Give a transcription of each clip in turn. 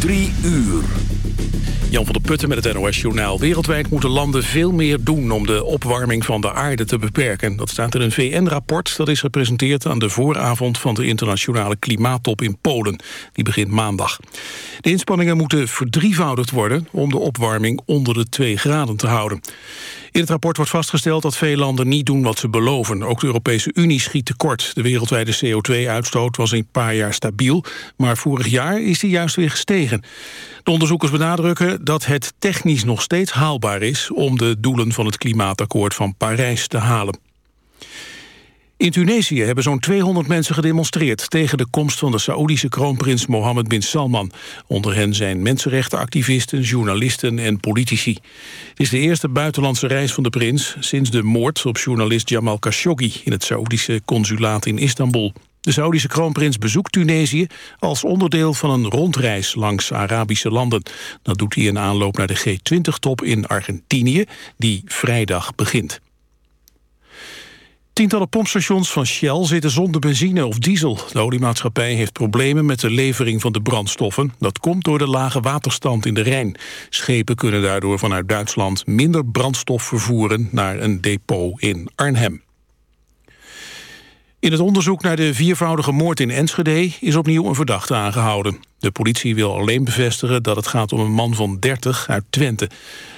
Drie uur. Jan van der Putten met het NOS-journaal. Wereldwijd moeten landen veel meer doen om de opwarming van de aarde te beperken. Dat staat in een VN-rapport dat is gepresenteerd aan de vooravond van de internationale klimaattop in Polen. Die begint maandag. De inspanningen moeten verdrievoudigd worden om de opwarming onder de 2 graden te houden. In het rapport wordt vastgesteld dat veel landen niet doen wat ze beloven. Ook de Europese Unie schiet tekort. De wereldwijde CO2-uitstoot was in een paar jaar stabiel... maar vorig jaar is die juist weer gestegen. De onderzoekers benadrukken dat het technisch nog steeds haalbaar is... om de doelen van het klimaatakkoord van Parijs te halen. In Tunesië hebben zo'n 200 mensen gedemonstreerd... tegen de komst van de Saoedische kroonprins Mohammed bin Salman. Onder hen zijn mensenrechtenactivisten, journalisten en politici. Het is de eerste buitenlandse reis van de prins... sinds de moord op journalist Jamal Khashoggi... in het Saoedische consulaat in Istanbul. De Saoedische kroonprins bezoekt Tunesië als onderdeel van een rondreis langs Arabische landen. Dat doet hij in aanloop naar de G20-top in Argentinië, die vrijdag begint. Tientallen pompstations van Shell zitten zonder benzine of diesel. De oliemaatschappij heeft problemen met de levering van de brandstoffen. Dat komt door de lage waterstand in de Rijn. Schepen kunnen daardoor vanuit Duitsland minder brandstof vervoeren... naar een depot in Arnhem. In het onderzoek naar de viervoudige moord in Enschede is opnieuw een verdachte aangehouden. De politie wil alleen bevestigen dat het gaat om een man van 30 uit Twente.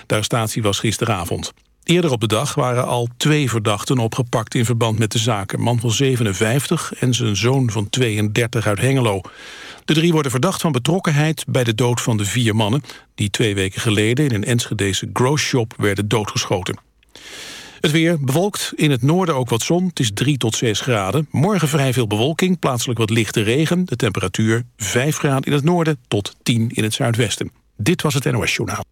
De arrestatie was gisteravond. Eerder op de dag waren al twee verdachten opgepakt in verband met de zaak. Een man van 57 en zijn zoon van 32 uit Hengelo. De drie worden verdacht van betrokkenheid bij de dood van de vier mannen... die twee weken geleden in een Enschedese growshop werden doodgeschoten. Het weer bewolkt, in het noorden ook wat zon. Het is 3 tot 6 graden. Morgen vrij veel bewolking, plaatselijk wat lichte regen. De temperatuur 5 graden in het noorden tot 10 in het zuidwesten. Dit was het NOS Journaal.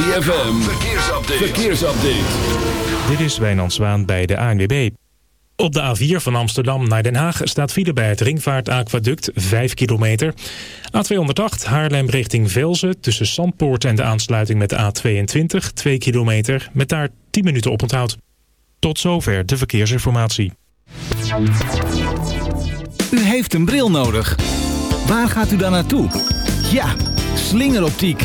ZFM, verkeersupdate. verkeersupdate. Dit is Wijnand Zwaan bij de ANWB. Op de A4 van Amsterdam naar Den Haag staat file bij het Ringvaartaquaduct 5 kilometer. A208 Haarlem richting Velzen tussen Sandpoort en de aansluiting met de A22 2 kilometer met daar 10 minuten oponthoud. Tot zover de verkeersinformatie. U heeft een bril nodig. Waar gaat u dan naartoe? Ja, slingeroptiek.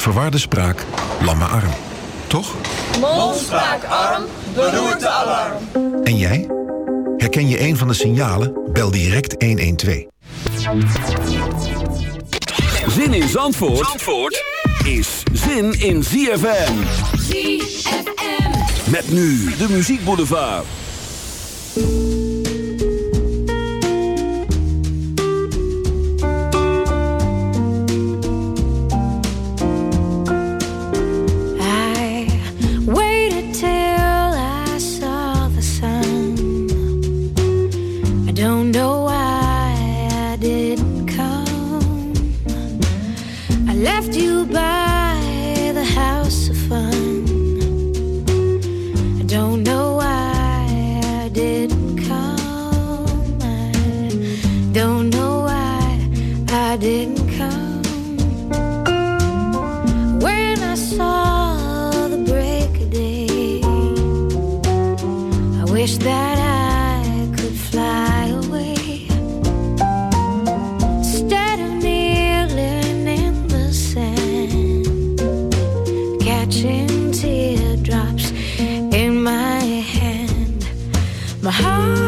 verwarde spraak, lamme arm. Toch? Mond, spraak, arm, beroerte, alarm. En jij? Herken je een van de signalen? Bel direct 112. Zin in Zandvoort, Zandvoort is zin in ZFM. ZFM. Met nu de Muziek Boulevard. high.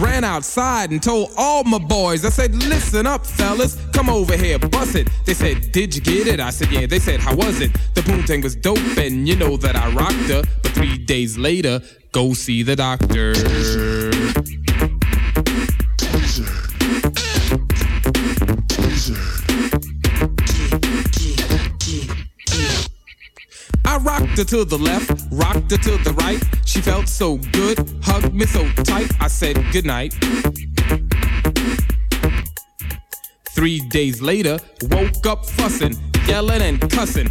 ran outside and told all my boys. I said, listen up, fellas, come over here, bust it. They said, did you get it? I said, yeah. They said, how was it? The poontang was dope, and you know that I rocked her. But three days later, go see the doctor. Her to the left, rocked her to the right. She felt so good, hugged me so tight. I said goodnight. Three days later, woke up fussing, yelling and cussing.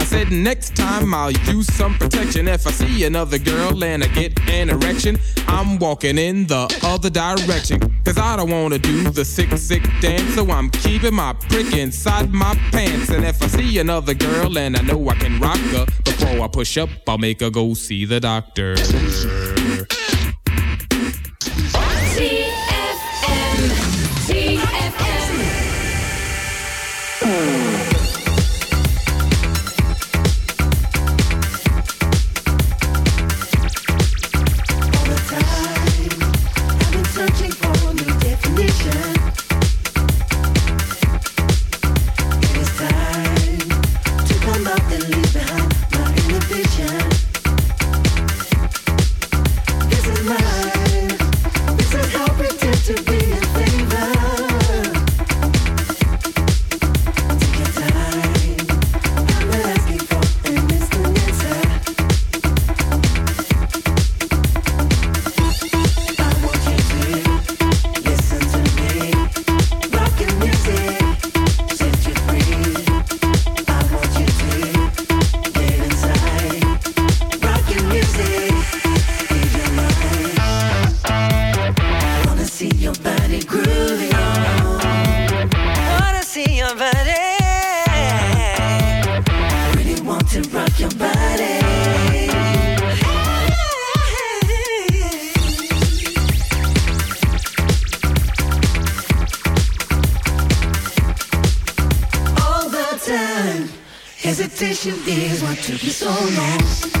said, Next time I'll use some protection. If I see another girl and I get an erection, I'm walking in the other direction. Cause I don't wanna do the sick, sick dance, so I'm keeping my prick inside my pants. And if I see another girl and I know I can rock her, before I push up, I'll make her go see the doctor. Is what took you so long.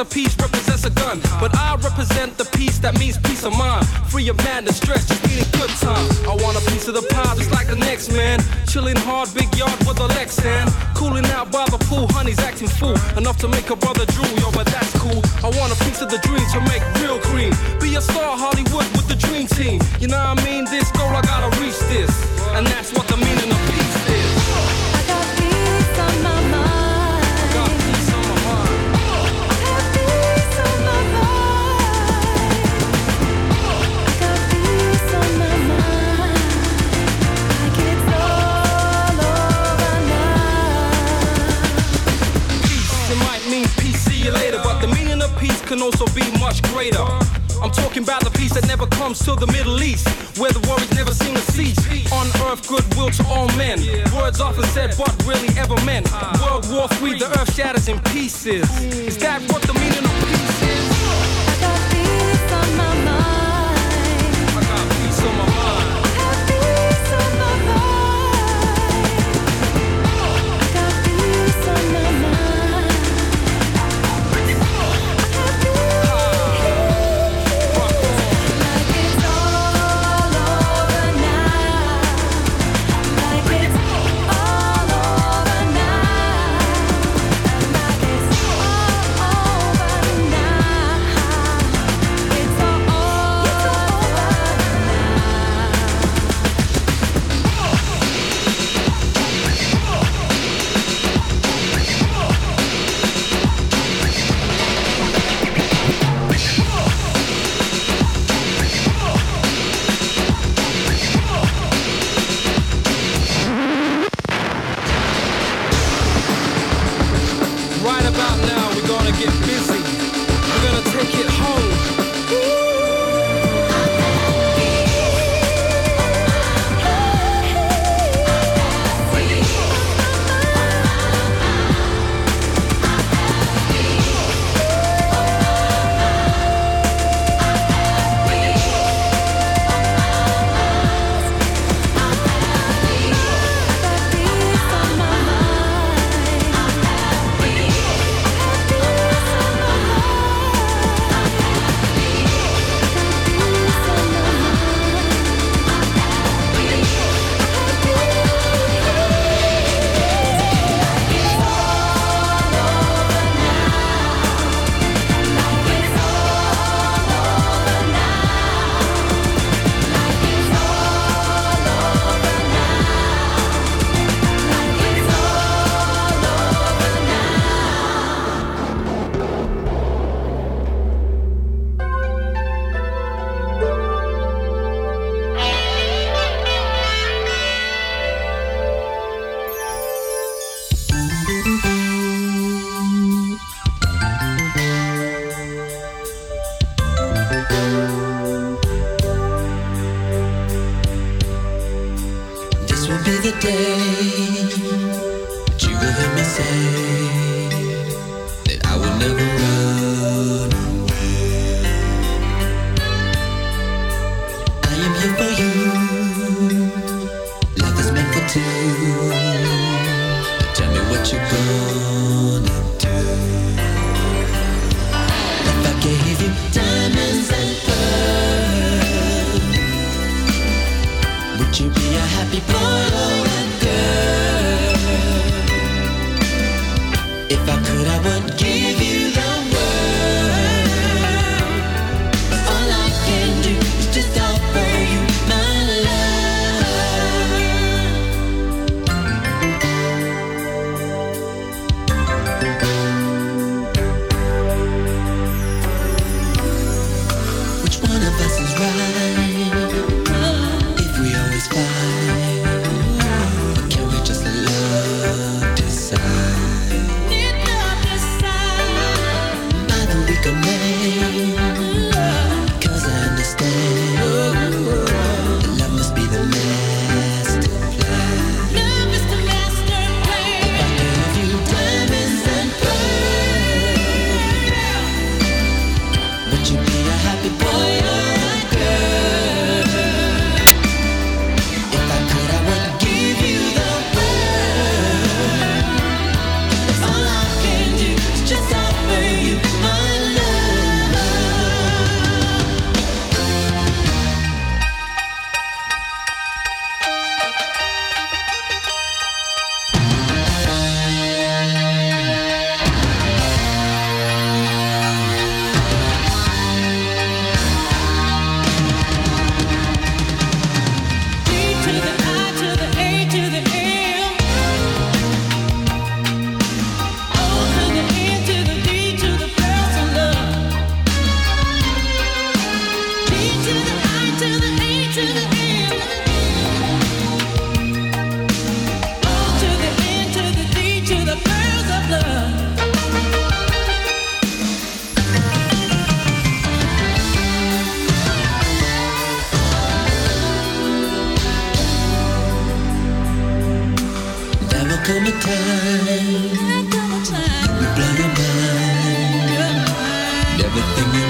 a piece. often said but really ever meant. Ah. World War III, the earth shatters in pieces. Is that everything you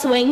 Swing.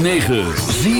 106.9 Zie